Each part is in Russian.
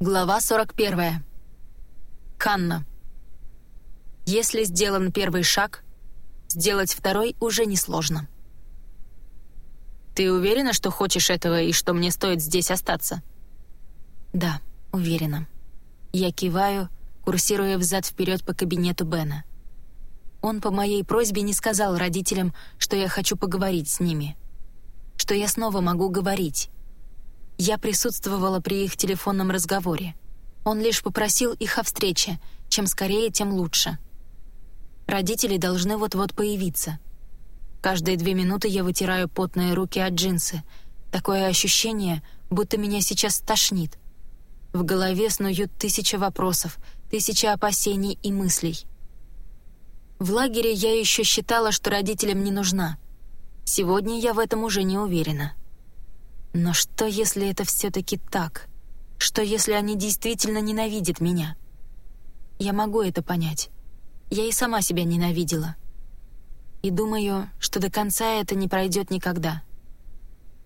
Глава 41. Канна. Если сделан первый шаг, сделать второй уже несложно. «Ты уверена, что хочешь этого и что мне стоит здесь остаться?» «Да, уверена». Я киваю, курсируя взад-вперед по кабинету Бена. Он по моей просьбе не сказал родителям, что я хочу поговорить с ними. Что я снова могу говорить. Я присутствовала при их телефонном разговоре. Он лишь попросил их о встрече. Чем скорее, тем лучше. Родители должны вот-вот появиться. Каждые две минуты я вытираю потные руки от джинсы. Такое ощущение, будто меня сейчас тошнит. В голове снуют тысяча вопросов, тысяча опасений и мыслей. В лагере я еще считала, что родителям не нужна. Сегодня я в этом уже не уверена. Но что, если это все-таки так? Что, если они действительно ненавидят меня? Я могу это понять. Я и сама себя ненавидела. И думаю, что до конца это не пройдет никогда.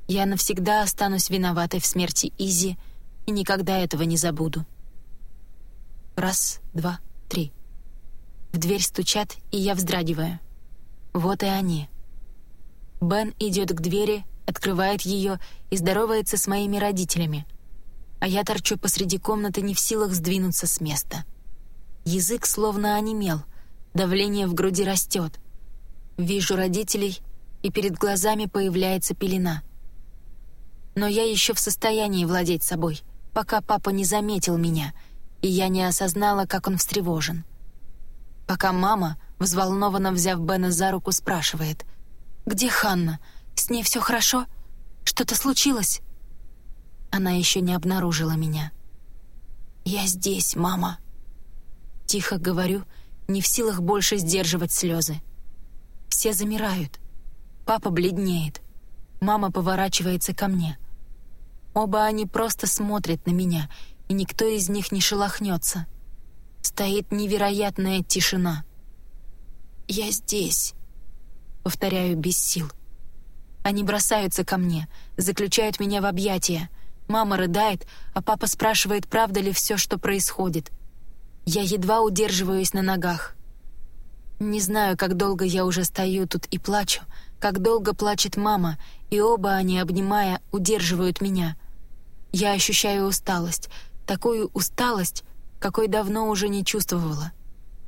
Я навсегда останусь виноватой в смерти Изи и никогда этого не забуду. Раз, два, три. В дверь стучат, и я вздрагиваю. Вот и они. Бен идет к двери, открывает ее и здоровается с моими родителями. А я торчу посреди комнаты, не в силах сдвинуться с места. Язык словно онемел, давление в груди растет. Вижу родителей, и перед глазами появляется пелена. Но я еще в состоянии владеть собой, пока папа не заметил меня, и я не осознала, как он встревожен. Пока мама, взволнованно взяв Бена за руку, спрашивает, «Где Ханна? С ней все хорошо? Что-то случилось?» Она еще не обнаружила меня. «Я здесь, мама». Тихо говорю, не в силах больше сдерживать слезы. Все замирают. Папа бледнеет. Мама поворачивается ко мне. Оба они просто смотрят на меня, и никто из них не шелохнется. Стоит невероятная тишина. «Я здесь», — повторяю без сил. Они бросаются ко мне, заключают меня в объятия. Мама рыдает, а папа спрашивает, правда ли все, что происходит. Я едва удерживаюсь на ногах. Не знаю, как долго я уже стою тут и плачу, как долго плачет мама, и оба они, обнимая, удерживают меня. Я ощущаю усталость, такую усталость, какой давно уже не чувствовала.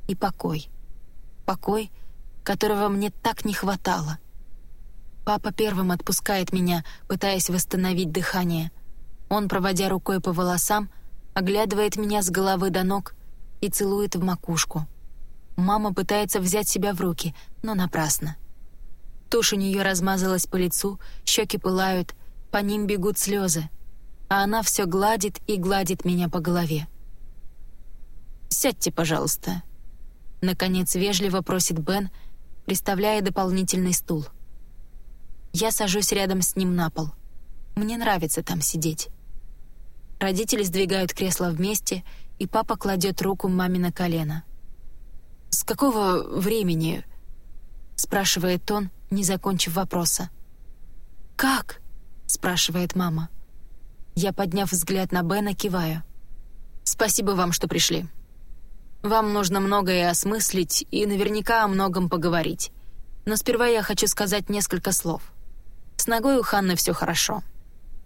И покой. Покой, которого мне так не хватало. Папа первым отпускает меня, пытаясь восстановить дыхание. Он, проводя рукой по волосам, оглядывает меня с головы до ног и целует в макушку. Мама пытается взять себя в руки, но напрасно. Тушь у нее размазалась по лицу, щеки пылают, по ним бегут слезы, а она все гладит и гладит меня по голове. «Сядьте, пожалуйста», — наконец вежливо просит Бен, приставляя дополнительный стул. Я сажусь рядом с ним на пол. Мне нравится там сидеть. Родители сдвигают кресло вместе, и папа кладет руку маме на колено. «С какого времени?» — спрашивает он, не закончив вопроса. «Как?» — спрашивает мама. Я, подняв взгляд на Бена, киваю. «Спасибо вам, что пришли. Вам нужно многое осмыслить и наверняка о многом поговорить. Но сперва я хочу сказать несколько слов. С ногой у Ханны все хорошо.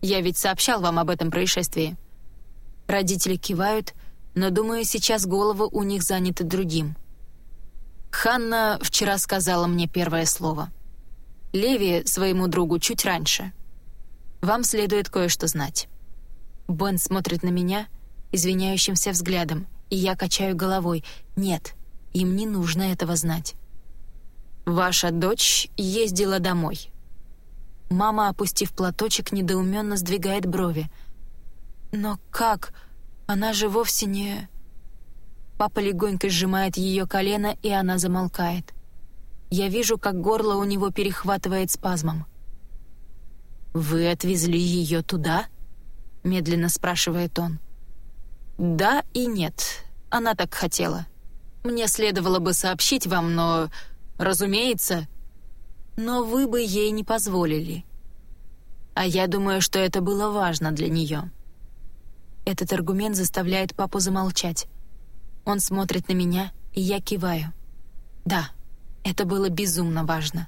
Я ведь сообщал вам об этом происшествии. Родители кивают, но, думаю, сейчас головы у них заняты другим. Ханна вчера сказала мне первое слово. Леви своему другу чуть раньше. Вам следует кое-что знать. Бен смотрит на меня извиняющимся взглядом, и я качаю головой. Нет, им не нужно этого знать. Ваша дочь ездила домой. Мама, опустив платочек, недоуменно сдвигает брови. «Но как? Она же вовсе не...» Папа легонько сжимает ее колено, и она замолкает. Я вижу, как горло у него перехватывает спазмом. «Вы отвезли ее туда?» — медленно спрашивает он. «Да и нет. Она так хотела. Мне следовало бы сообщить вам, но, разумеется, но вы бы ей не позволили. А я думаю, что это было важно для нее. Этот аргумент заставляет папу замолчать. Он смотрит на меня, и я киваю. Да, это было безумно важно.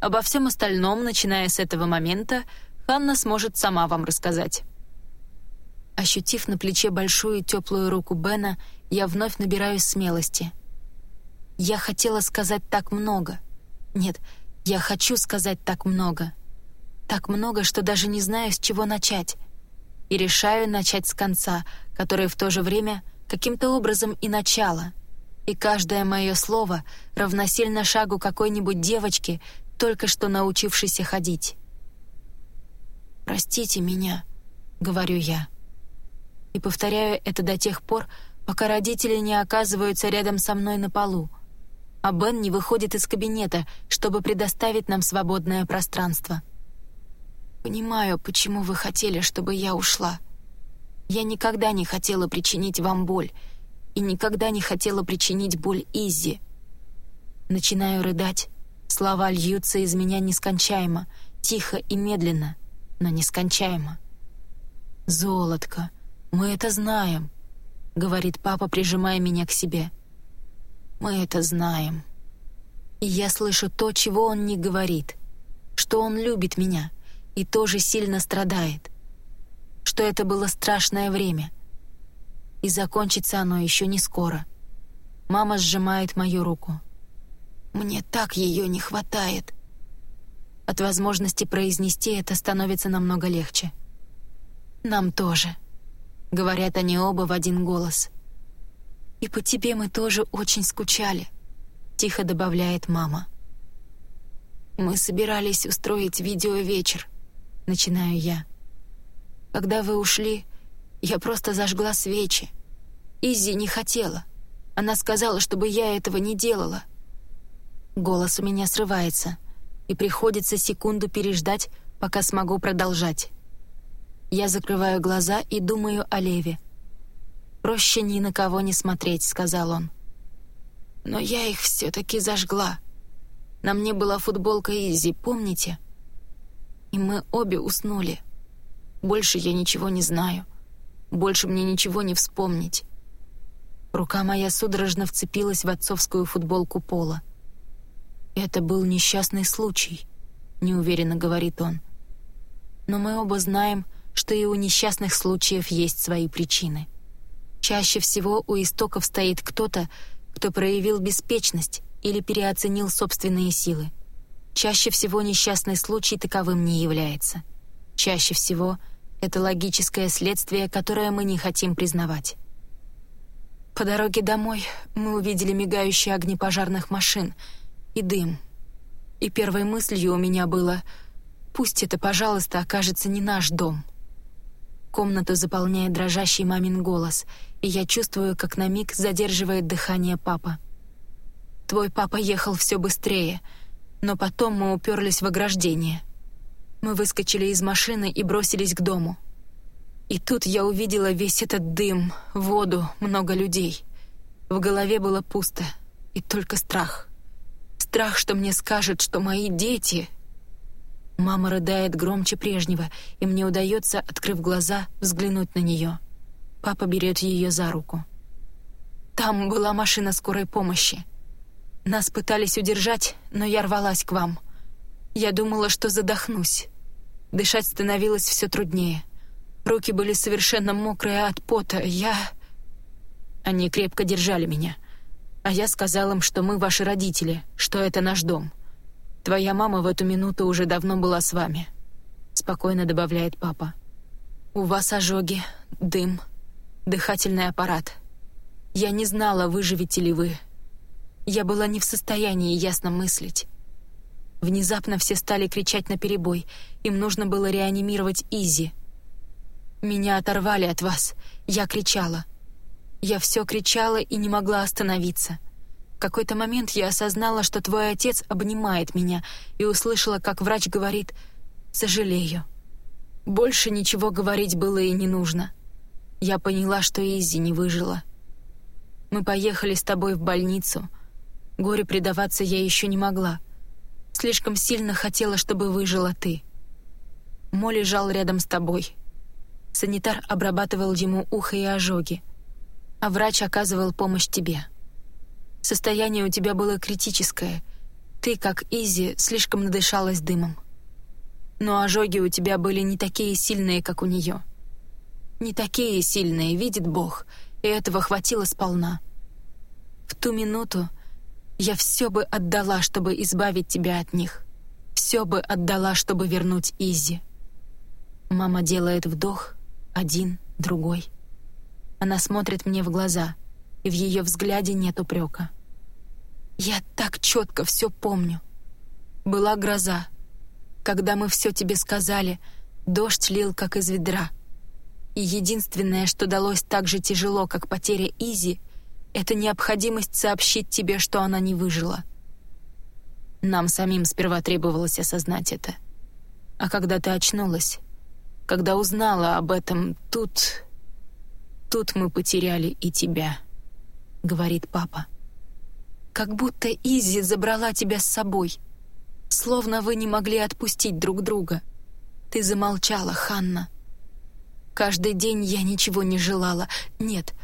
Обо всем остальном, начиная с этого момента, Ханна сможет сама вам рассказать. Ощутив на плече большую теплую руку Бена, я вновь набираюсь смелости. Я хотела сказать так много. Нет, я хочу сказать так много. Так много, что даже не знаю, с чего начать. И решаю начать с конца, которое в то же время каким-то образом и начало. И каждое мое слово равносильно шагу какой-нибудь девочки, только что научившейся ходить. «Простите меня», — говорю я. И повторяю это до тех пор, пока родители не оказываются рядом со мной на полу, а Бен не выходит из кабинета, чтобы предоставить нам свободное пространство. «Понимаю, почему вы хотели, чтобы я ушла. Я никогда не хотела причинить вам боль и никогда не хотела причинить боль Изи. Начинаю рыдать, слова льются из меня нескончаемо, тихо и медленно, но нескончаемо. «Золотко, мы это знаем», — говорит папа, прижимая меня к себе. «Мы это знаем». И я слышу то, чего он не говорит, что он любит меня и тоже сильно страдает, что это было страшное время. И закончится оно еще не скоро. Мама сжимает мою руку. «Мне так ее не хватает». От возможности произнести это становится намного легче. «Нам тоже», — говорят они оба в один голос. «И по тебе мы тоже очень скучали», — тихо добавляет мама. «Мы собирались устроить видеовечер», — начинаю я. «Когда вы ушли, я просто зажгла свечи. Изи не хотела. Она сказала, чтобы я этого не делала». Голос у меня срывается, и приходится секунду переждать, пока смогу продолжать. Я закрываю глаза и думаю о Леве. «Проще ни на кого не смотреть», — сказал он. «Но я их все-таки зажгла. На мне была футболка Изи, помните? И мы обе уснули. Больше я ничего не знаю. Больше мне ничего не вспомнить». Рука моя судорожно вцепилась в отцовскую футболку Пола. «Это был несчастный случай», — неуверенно говорит он. «Но мы оба знаем, что и у несчастных случаев есть свои причины. Чаще всего у истоков стоит кто-то, кто проявил беспечность или переоценил собственные силы. Чаще всего несчастный случай таковым не является. Чаще всего это логическое следствие, которое мы не хотим признавать. По дороге домой мы увидели мигающие огни пожарных машин и дым. И первой мыслью у меня было «Пусть это, пожалуйста, окажется не наш дом». Комнату заполняет дрожащий мамин голос, и я чувствую, как на миг задерживает дыхание папа. Твой папа ехал все быстрее, но потом мы уперлись в ограждение. Мы выскочили из машины и бросились к дому. И тут я увидела весь этот дым, воду, много людей. В голове было пусто, и только страх. Страх, что мне скажут, что мои дети Мама рыдает громче прежнего, и мне удается, открыв глаза, взглянуть на нее. Папа берет ее за руку. «Там была машина скорой помощи. Нас пытались удержать, но я рвалась к вам. Я думала, что задохнусь. Дышать становилось все труднее. Руки были совершенно мокрые от пота. Я...» Они крепко держали меня. А я сказал им, что мы ваши родители, что это наш дом. Твоя мама в эту минуту уже давно была с вами», — спокойно добавляет папа. «У вас ожоги, дым, дыхательный аппарат. Я не знала, выживете ли вы. Я была не в состоянии ясно мыслить. Внезапно все стали кричать на перебой. Им нужно было реанимировать Изи. Меня оторвали от вас. Я кричала. Я все кричала и не могла остановиться какой-то момент я осознала, что твой отец обнимает меня, и услышала, как врач говорит «сожалею». Больше ничего говорить было и не нужно. Я поняла, что Изи не выжила. Мы поехали с тобой в больницу. Горе предаваться я еще не могла. Слишком сильно хотела, чтобы выжила ты. Мо лежал рядом с тобой. Санитар обрабатывал ему ухо и ожоги, а врач оказывал помощь тебе. Состояние у тебя было критическое. Ты, как Изи, слишком надышалась дымом. Но ожоги у тебя были не такие сильные, как у нее. Не такие сильные, видит Бог, и этого хватило сполна. В ту минуту я все бы отдала, чтобы избавить тебя от них. Все бы отдала, чтобы вернуть Изи. Мама делает вдох, один, другой. Она смотрит мне в глаза, и в ее взгляде нет упрека. Я так четко все помню. Была гроза. Когда мы все тебе сказали, дождь лил, как из ведра. И единственное, что далось так же тяжело, как потеря Изи, это необходимость сообщить тебе, что она не выжила. Нам самим сперва требовалось осознать это. А когда ты очнулась, когда узнала об этом, тут... Тут мы потеряли и тебя, — говорит папа. Как будто Изи забрала тебя с собой. Словно вы не могли отпустить друг друга. Ты замолчала, Ханна. Каждый день я ничего не желала. Нет,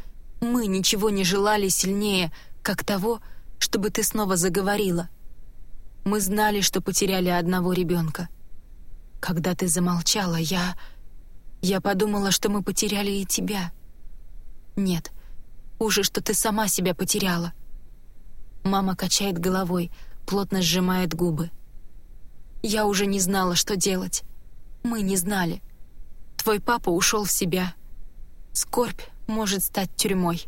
мы ничего не желали сильнее, как того, чтобы ты снова заговорила. Мы знали, что потеряли одного ребенка. Когда ты замолчала, я... Я подумала, что мы потеряли и тебя. Нет, уже что ты сама себя потеряла. Мама качает головой, плотно сжимает губы. Я уже не знала, что делать. Мы не знали. Твой папа ушел в себя. Скорбь может стать тюрьмой.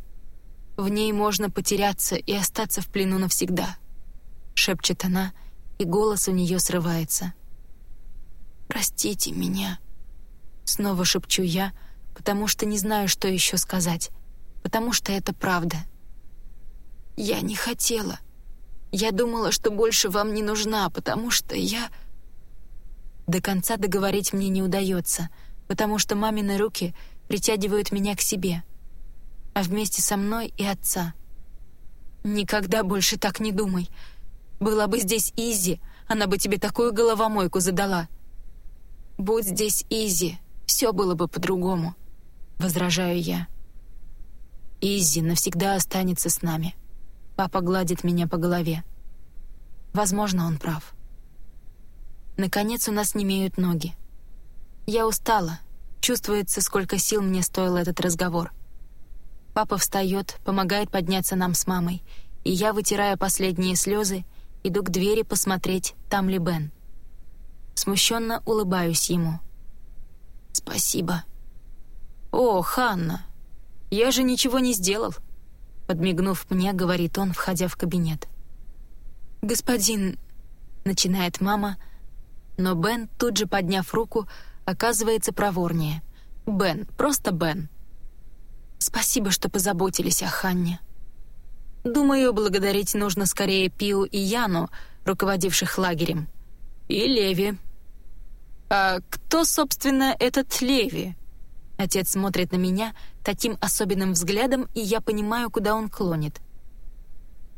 В ней можно потеряться и остаться в плену навсегда. Шепчет она, и голос у нее срывается. «Простите меня», Снова шепчу я, потому что не знаю, что еще сказать. Потому что это правда. Я не хотела. Я думала, что больше вам не нужна, потому что я... До конца договорить мне не удается, потому что мамины руки притягивают меня к себе, а вместе со мной и отца. Никогда больше так не думай. Была бы здесь Изи, она бы тебе такую головомойку задала. Будь здесь Изи, все было бы по-другому», — возражаю я. «Изи навсегда останется с нами». Папа гладит меня по голове. Возможно, он прав. Наконец у нас не имеют ноги. Я устала. Чувствуется, сколько сил мне стоил этот разговор. Папа встает, помогает подняться нам с мамой, и я, вытирая последние слезы, иду к двери посмотреть, там ли Бен. Смущенно улыбаюсь ему — «Спасибо». «О, Ханна, я же ничего не сделал», — подмигнув мне, говорит он, входя в кабинет. «Господин...» — начинает мама, но Бен, тут же подняв руку, оказывается проворнее. «Бен, просто Бен». «Спасибо, что позаботились о Ханне». Думаю, благодарить нужно скорее Пиу и Яну, руководивших лагерем. И Леви, «А кто, собственно, этот Леви?» Отец смотрит на меня таким особенным взглядом, и я понимаю, куда он клонит.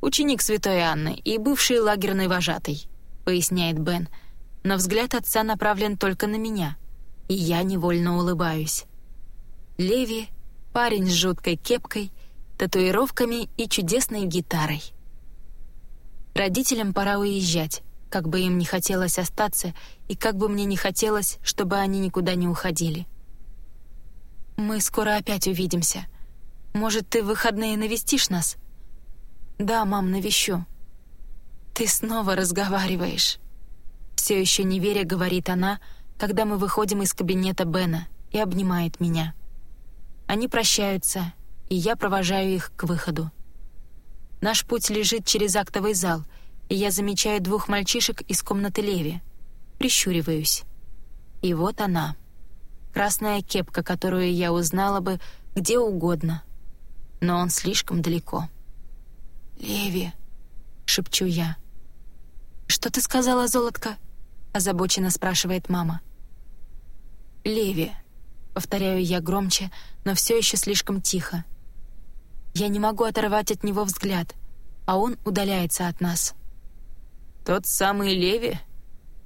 «Ученик святой Анны и бывший лагерный вожатый», — поясняет Бен, но взгляд отца направлен только на меня, и я невольно улыбаюсь. Леви — парень с жуткой кепкой, татуировками и чудесной гитарой. Родителям пора уезжать, как бы им не хотелось остаться и как бы мне не хотелось, чтобы они никуда не уходили. «Мы скоро опять увидимся. Может, ты в выходные навестишь нас?» «Да, мам, навещу». «Ты снова разговариваешь». Все еще не веря, говорит она, когда мы выходим из кабинета Бена и обнимает меня. Они прощаются, и я провожаю их к выходу. Наш путь лежит через актовый зал — и я замечаю двух мальчишек из комнаты Леви. Прищуриваюсь. И вот она. Красная кепка, которую я узнала бы где угодно. Но он слишком далеко. «Леви», — шепчу я. «Что ты сказала, золотка?» — озабоченно спрашивает мама. «Леви», — повторяю я громче, но все еще слишком тихо. Я не могу оторвать от него взгляд, а он удаляется от нас. «Тот самый Леви?»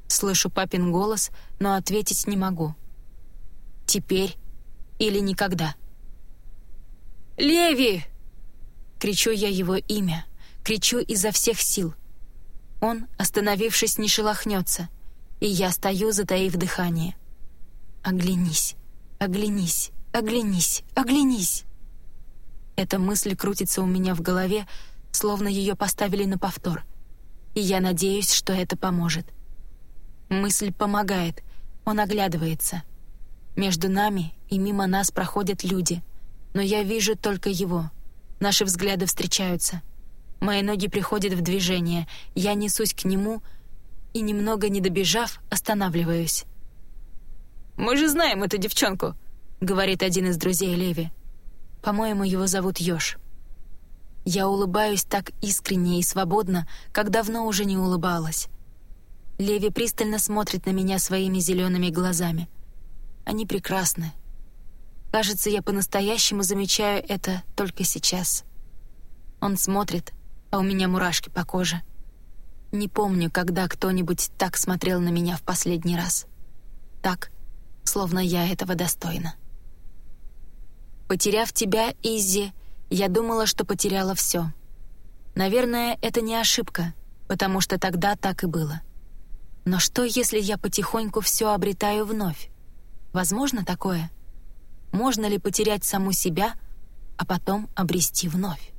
Слышу папин голос, но ответить не могу. Теперь, или никогда. «Леви!» Кричу я его имя, кричу изо всех сил. Он, остановившись, не шелохнется, и я стою, затаив дыхание. «Оглянись, оглянись, оглянись, оглянись!» Эта мысль крутится у меня в голове, словно ее поставили на повтор, и я надеюсь, что это поможет. Мысль помогает, он оглядывается. Между нами и мимо нас проходят люди, но я вижу только его — Наши взгляды встречаются. Мои ноги приходят в движение. Я несусь к нему и, немного не добежав, останавливаюсь. «Мы же знаем эту девчонку», — говорит один из друзей Леви. По-моему, его зовут Ёж. Я улыбаюсь так искренне и свободно, как давно уже не улыбалась. Леви пристально смотрит на меня своими зелеными глазами. Они прекрасны, Кажется, я по-настоящему замечаю это только сейчас. Он смотрит, а у меня мурашки по коже. Не помню, когда кто-нибудь так смотрел на меня в последний раз. Так, словно я этого достойна. Потеряв тебя, Изи, я думала, что потеряла все. Наверное, это не ошибка, потому что тогда так и было. Но что, если я потихоньку все обретаю вновь? Возможно такое? можно ли потерять саму себя, а потом обрести вновь.